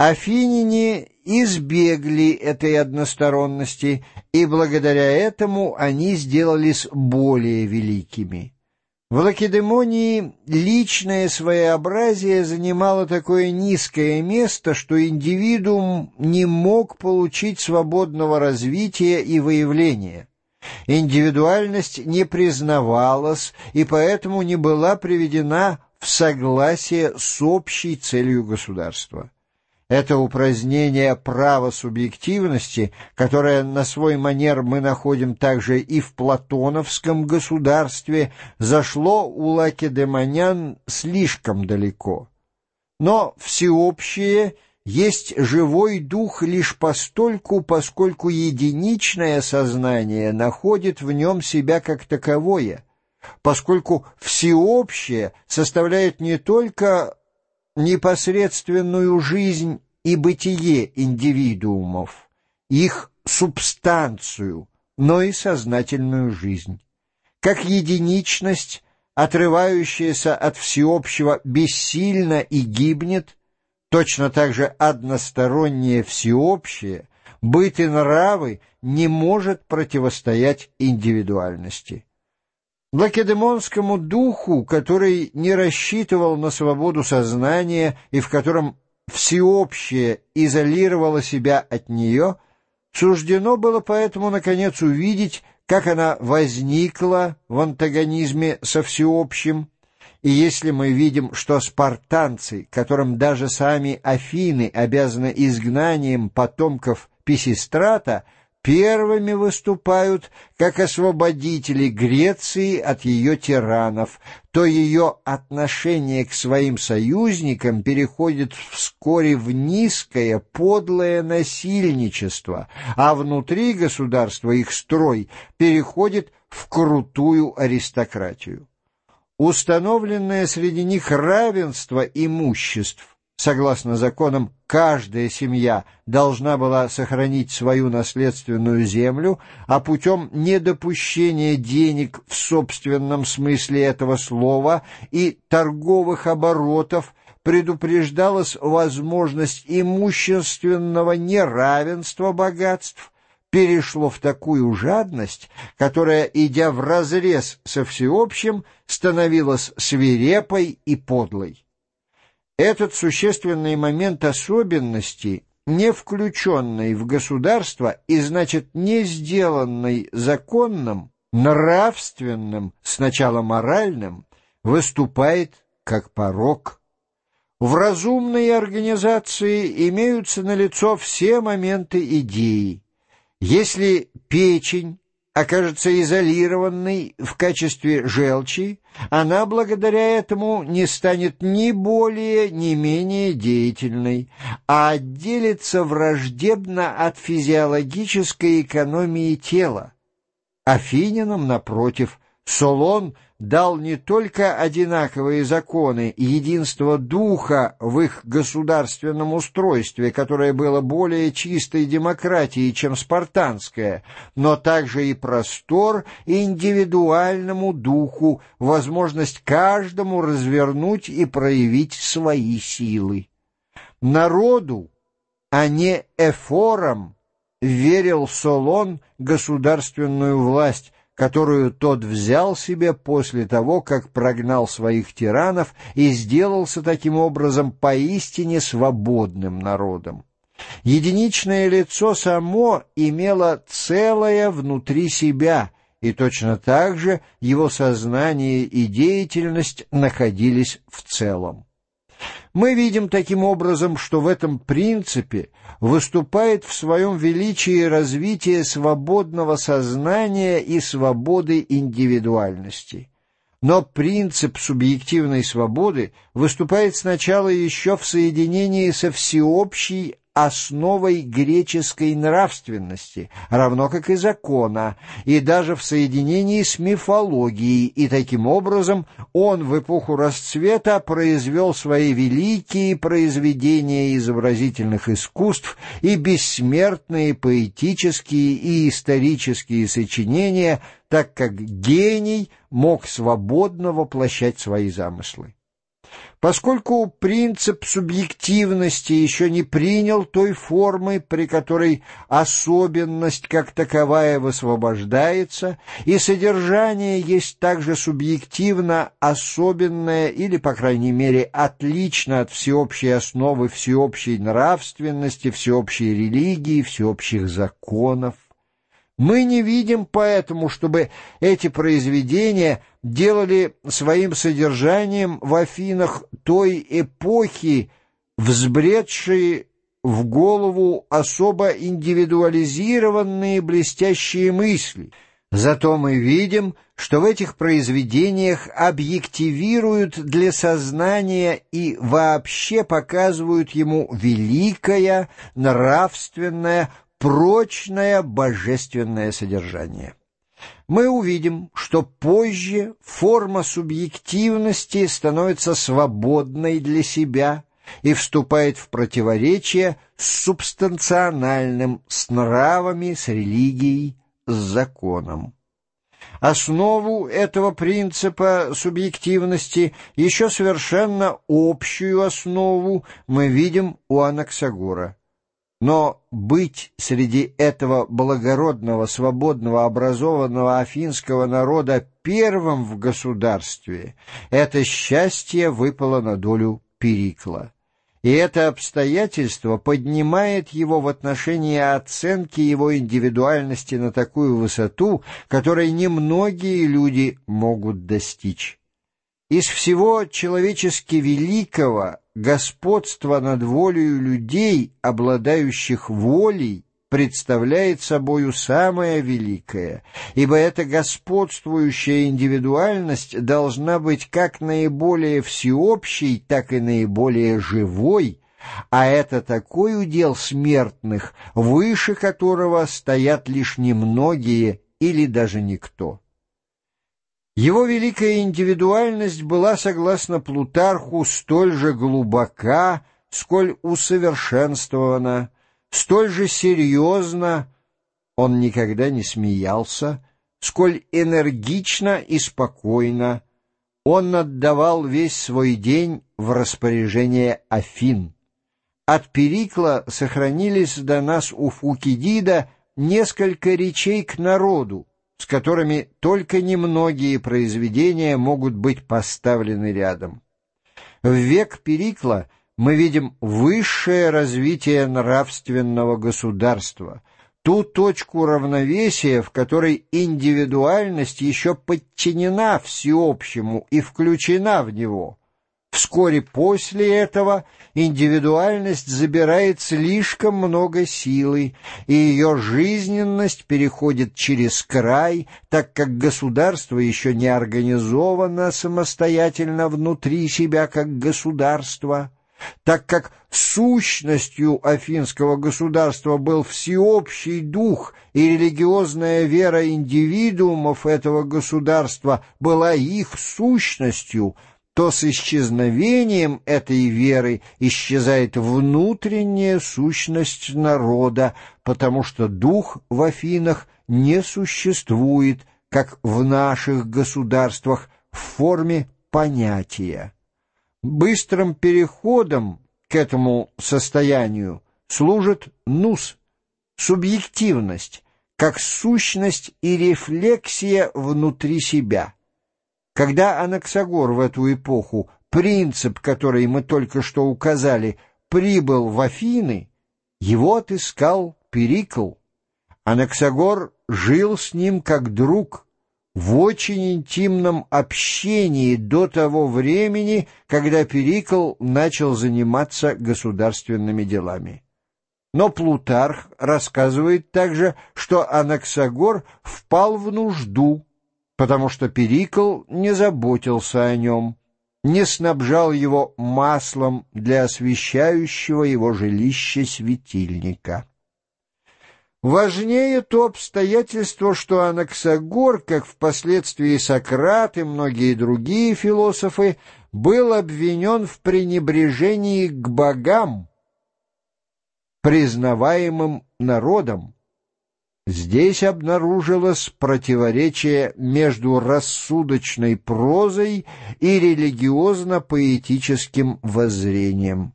Афиняне избегли этой односторонности, и благодаря этому они сделались более великими. В Лакедемонии личное своеобразие занимало такое низкое место, что индивидуум не мог получить свободного развития и выявления. Индивидуальность не признавалась и поэтому не была приведена в согласие с общей целью государства. Это упразднение права субъективности, которое на свой манер мы находим также и в платоновском государстве, зашло у лакедемонян слишком далеко. Но всеобщее есть живой дух лишь постольку, поскольку единичное сознание находит в нем себя как таковое, поскольку всеобщее составляет не только непосредственную жизнь и бытие индивидуумов, их субстанцию, но и сознательную жизнь. Как единичность, отрывающаяся от всеобщего, бессильно и гибнет, точно так же одностороннее всеобщее, быт и нравы не может противостоять индивидуальности. Лакедемонскому духу, который не рассчитывал на свободу сознания и в котором всеобщее изолировало себя от нее, суждено было поэтому, наконец, увидеть, как она возникла в антагонизме со всеобщим, и если мы видим, что спартанцы, которым даже сами Афины обязаны изгнанием потомков Писистрата, первыми выступают как освободители Греции от ее тиранов, то ее отношение к своим союзникам переходит вскоре в низкое, подлое насильничество, а внутри государства их строй переходит в крутую аристократию. Установленное среди них равенство имуществ Согласно законам, каждая семья должна была сохранить свою наследственную землю, а путем недопущения денег в собственном смысле этого слова и торговых оборотов предупреждалась возможность имущественного неравенства богатств, перешло в такую жадность, которая, идя вразрез со всеобщим, становилась свирепой и подлой. Этот существенный момент особенности, не включенный в государство и, значит, не сделанный законным, нравственным, сначала моральным, выступает как порог. В разумной организации имеются налицо все моменты идеи. Если печень окажется изолированной в качестве желчи, она благодаря этому не станет ни более, ни менее деятельной, а отделится враждебно от физиологической экономии тела. Афининам, напротив, Солон дал не только одинаковые законы и единство духа в их государственном устройстве, которое было более чистой демократией, чем спартанское, но также и простор индивидуальному духу, возможность каждому развернуть и проявить свои силы. Народу, а не эфорам, верил Солон государственную власть, которую тот взял себе после того, как прогнал своих тиранов и сделался таким образом поистине свободным народом. Единичное лицо само имело целое внутри себя, и точно так же его сознание и деятельность находились в целом. Мы видим таким образом, что в этом принципе выступает в своем величии развитие свободного сознания и свободы индивидуальности. Но принцип субъективной свободы выступает сначала еще в соединении со всеобщей основой греческой нравственности, равно как и закона, и даже в соединении с мифологией, и таким образом он в эпоху расцвета произвел свои великие произведения изобразительных искусств и бессмертные поэтические и исторические сочинения, так как гений мог свободно воплощать свои замыслы. Поскольку принцип субъективности еще не принял той формы, при которой особенность как таковая высвобождается, и содержание есть также субъективно особенное или, по крайней мере, отлично от всеобщей основы всеобщей нравственности, всеобщей религии, всеобщих законов, мы не видим поэтому, чтобы эти произведения делали своим содержанием в Афинах той эпохи, взбредшие в голову особо индивидуализированные блестящие мысли. Зато мы видим, что в этих произведениях объективируют для сознания и вообще показывают ему великое, нравственное, прочное божественное содержание. Мы увидим, что позже форма субъективности становится свободной для себя и вступает в противоречие с субстанциональным, с нравами, с религией, с законом. Основу этого принципа субъективности, еще совершенно общую основу, мы видим у Анаксагора. Но быть среди этого благородного, свободного, образованного афинского народа первым в государстве, это счастье выпало на долю Перикла. И это обстоятельство поднимает его в отношении оценки его индивидуальности на такую высоту, которой немногие люди могут достичь. Из всего человечески великого господство над волею людей, обладающих волей, представляет собою самое великое, ибо эта господствующая индивидуальность должна быть как наиболее всеобщей, так и наиболее живой, а это такой удел смертных, выше которого стоят лишь немногие или даже никто. Его великая индивидуальность была, согласно Плутарху, столь же глубока, сколь усовершенствована, столь же серьезна, он никогда не смеялся, сколь энергично и спокойно, он отдавал весь свой день в распоряжение Афин. От Перикла сохранились до нас у Фукидида несколько речей к народу, с которыми только немногие произведения могут быть поставлены рядом. В век Перикла мы видим высшее развитие нравственного государства, ту точку равновесия, в которой индивидуальность еще подчинена всеобщему и включена в него, Вскоре после этого индивидуальность забирает слишком много силы, и ее жизненность переходит через край, так как государство еще не организовано самостоятельно внутри себя как государство, так как сущностью афинского государства был всеобщий дух, и религиозная вера индивидуумов этого государства была их сущностью — то с исчезновением этой веры исчезает внутренняя сущность народа, потому что дух в Афинах не существует, как в наших государствах, в форме понятия. Быстрым переходом к этому состоянию служит нус, субъективность, как сущность и рефлексия внутри себя – когда Анаксагор в эту эпоху, принцип, который мы только что указали, прибыл в Афины, его отыскал Перикл. Анаксагор жил с ним как друг в очень интимном общении до того времени, когда Перикл начал заниматься государственными делами. Но Плутарх рассказывает также, что Анаксагор впал в нужду, потому что Перикл не заботился о нем, не снабжал его маслом для освещающего его жилище светильника. Важнее то обстоятельство, что Анаксагор, как впоследствии Сократ и многие другие философы, был обвинен в пренебрежении к богам, признаваемым народом, Здесь обнаружилось противоречие между рассудочной прозой и религиозно-поэтическим воззрением.